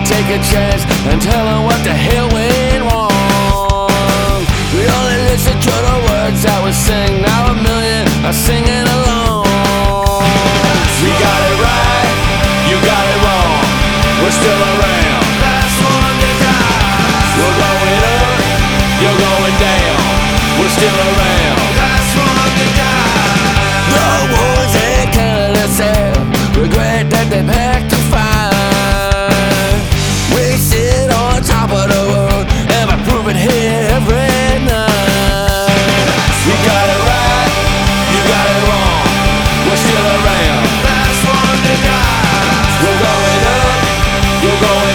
a chance and tell them what the hell went wrong. We only listen to the words that we sing. Now a million are singing along. We got it right, you got it wrong. We're still around. Last one to die. We're going up, you're going down. We're still around. Last one to die. The ones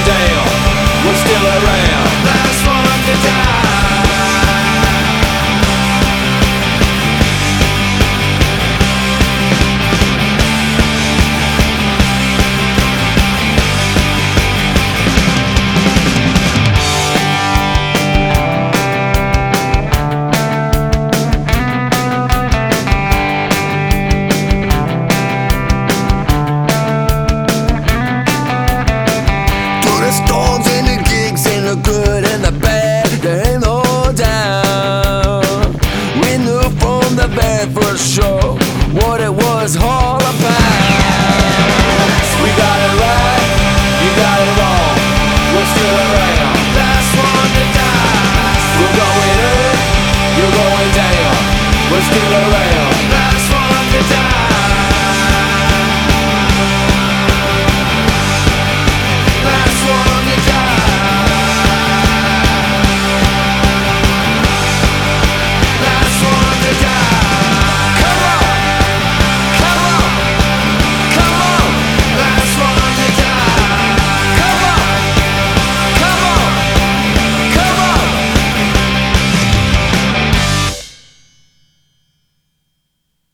We're still around. Storms and the gigs and the good and the bad, there ain't no doubt. We knew from the very first show what it was all about. We got it right, you got it wrong. We're still around. Last one to die. We're going up, you're going down. We're still around.